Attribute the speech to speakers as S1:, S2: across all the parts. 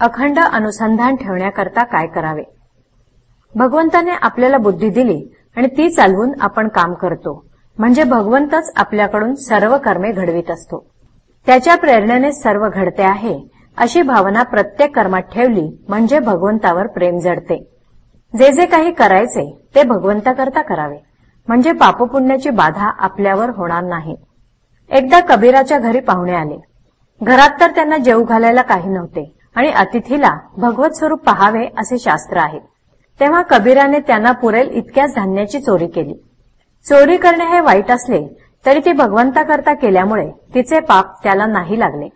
S1: अखंड अनुसंधान ठेवण्याकरता काय करावे? भगवंताने आपल्याला बुद्धी दिली आणि ती चालवून आपण काम करतो. म्हणजे भगवंतच आपल्याकडून सर्व कर्मे घडवीत असतो. त्याच्या प्रेरणेने सर्व घडते आहे अशी भावना प्रत्येक कर्मात ठेवली म्हणजे भगवंतावर प्रेम जडते. जे जे काही करायचे ते भगवंताकरता करावे. म्हणजे पापपुण्याची बाधा आपल्यावर होणार नाही. एकदा कबीराच्या घरी पाहुणे आले. घरात तर त्यांना जेव घालायला काही नव्हते. आणि अतिथीला भगवत स्वरूप पहावे असे शास्त्र आहे. तेव्हा कबीराने त्यांना पुरेल इतक्याच धान्याची चोरी केली. चोरी करणे हे वाईट असले तरी ती भगवंताकरता केल्यामुळे तिचे पाप त्याला नाही लागले.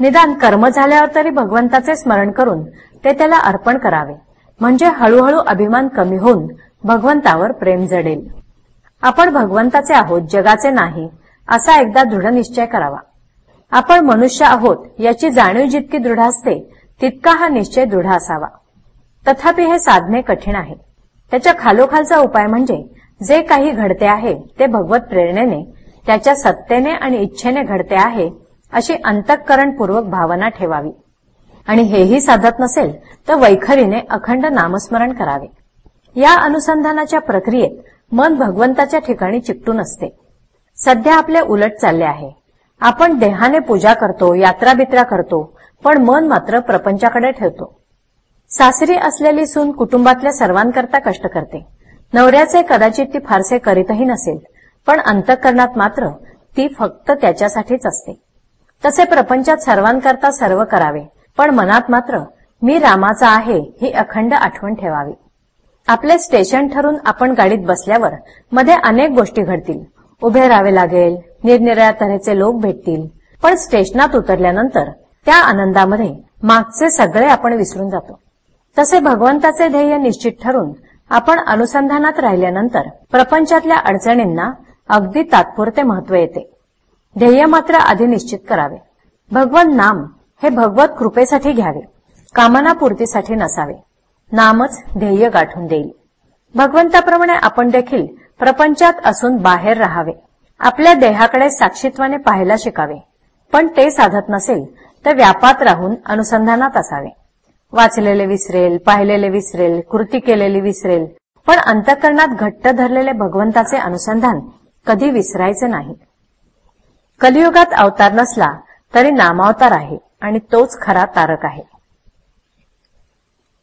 S1: निदान कर्म झाल्यावर तरी भगवंताचे स्मरण करून ते त्याला अर्पण करावे. म्हणजे हळूहळू अभिमान कमी होऊन भगवंतावर प्रेम जडेल. आपण भगवंताचे आहोत जगाचे नाही असा एकदा दृढ निश्चय करावा. आपण मनुष्य आहोत याची जाणीव जितकी दृढ असते तितका हा निश्चय दृढ असावा. तथापि हे साधणे कठीण आहे. त्याच्या खालोखालचा उपाय म्हणजे जे काही घडते आहे ते भगवत प्रेरणेने त्याच्या सत्तेने आणि इच्छेने घडते आहे अशी अंतःकरणपूर्वक भावना ठेवावी. आणि हेही साधत नसेल तर वैखरीने अखंड नामस्मरण करावे. या अनुसंधानाच्या प्रक्रियेत मन भगवंताच्या ठिकाणी चिकटून असते. सध्या आपले उलट चालले आहे. आपण देहाने पूजा करतो यात्रा बित्रा करतो पण मन मात्र प्रपंचाकडे ठेवतो. सासरी असलेली सून कुटुंबातल्या सर्वांकरता कष्ट करते. नवऱ्याचे कदाचित ती फारसे करीतही नसेल पण अंतःकरणात मात्र ती फक्त त्याच्यासाठीच असते. तसे प्रपंचात सर्वांकरता सर्व करावे पण मनात मात्र मी रामाचा आहे ही अखंड आठवण ठेवावी. आपले स्टेशन ठरून आपण गाडीत बसल्यावर मध्ये अनेक गोष्टी घडतील. उभे राहावे लागेल. निरनिराळ्या तऱ्हेचे लोक भेटतील. पण स्टेशनात उतरल्यानंतर त्या आनंदामध्ये मागचे सगळे आपण विसरून जातो. तसे भगवंताचे ध्येय निश्चित ठरून आपण अनुसंधानात राहिल्यानंतर प्रपंचातल्या अडचणींना अगदी तात्पुरते महत्त्व येते. ध्येय मात्र आधी निश्चित करावे. भगवन नाम हे भगवत कृपेसाठी घ्यावे. कामनापूर्तीसाठी नसावे. नामच ध्येय गाठून देईल. भगवंताप्रमाणे आपण देखील प्रपंचात असून बाहेर राहावे. आपल्या देहाकडे साक्षीत्वाने पाहायला शिकावे. पण ते साधत नसेल तर व्यापात राहून अनुसंधानात असावे. वाचलेले विसरेल पाहिलेले विसरेल कृती केलेली विसरेल पण अंतकरणात घट्ट धरलेले भगवंताचे अनुसंधान कधी विसरायचे नाही. कलियुगात अवतार नसला तरी नामावतार आहे आणि तोच खरा तारक आहे.